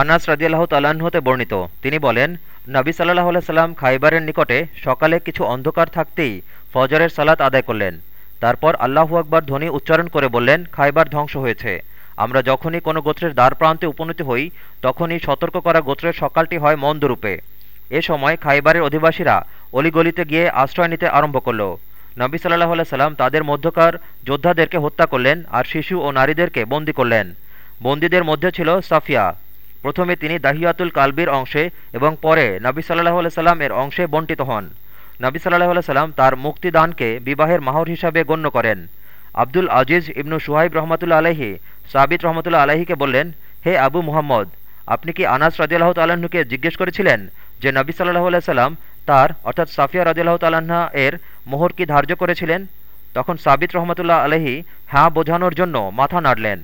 আনাস রাজিয়াল্লাহ তাল্লাহ্ন হতে বর্ণিত। তিনি বলেন, নবী সাল্লাহ সাল্লাম খাইবারের নিকটে সকালে কিছু অন্ধকার থাকতেই ফজরের সালাত আদায় করলেন। তারপর আল্লাহু আকবর ধ্বনি উচ্চারণ করে বললেন, খাইবার ধ্বংস হয়েছে। আমরা যখনই কোনো গোত্রের দ্বার প্রান্তে উপনীত হই, তখনই সতর্ক করা গোত্রের সকালটি হয় মন্দরূপে। এ সময় খাইবারের অধিবাসীরা অলিগলিতে গিয়ে আশ্রয় নিতে আরম্ভ করল। নবী সাল্লাহ সাল্লাম তাদের মধ্যকার যোদ্ধাদেরকে হত্যা করলেন আর শিশু ও নারীদেরকে বন্দী করলেন। বন্দীদের মধ্যে ছিল সাফিয়া। প্রথমে তিনি দাহিয়াতুল কালবির অংশে এবং পরে নবী সাল্লাহ সাল্লাম এর অংশে বন্টিত হন। নবী সাল্লাহ সাল্লাম তার মুক্তিদানকে বিবাহের মাহর হিসাবে গণ্য করেন। আব্দুল আজিজ ইবনু সুহাইব রহমতুল্লা আলহি সাবিত রহমতুল্লা আলহিকে বললেন, হে আবু মুহাম্মদ, আপনি কি আনাস রাজিয়াল্লাহ তাল্লাহ্নকে জিজ্ঞেস করেছিলেন যে নবী সাল্লাহ সাল্লাম তার, অর্থাৎ সাফিয়া রাজিয়াল্লাহ তাল্লাহা এর মোহর কি ধার্য করেছিলেন? তখন সাবিত রহমতুল্লাহ আলহি হ্যাঁ বোঝানোর জন্য মাথা নাড়লেন।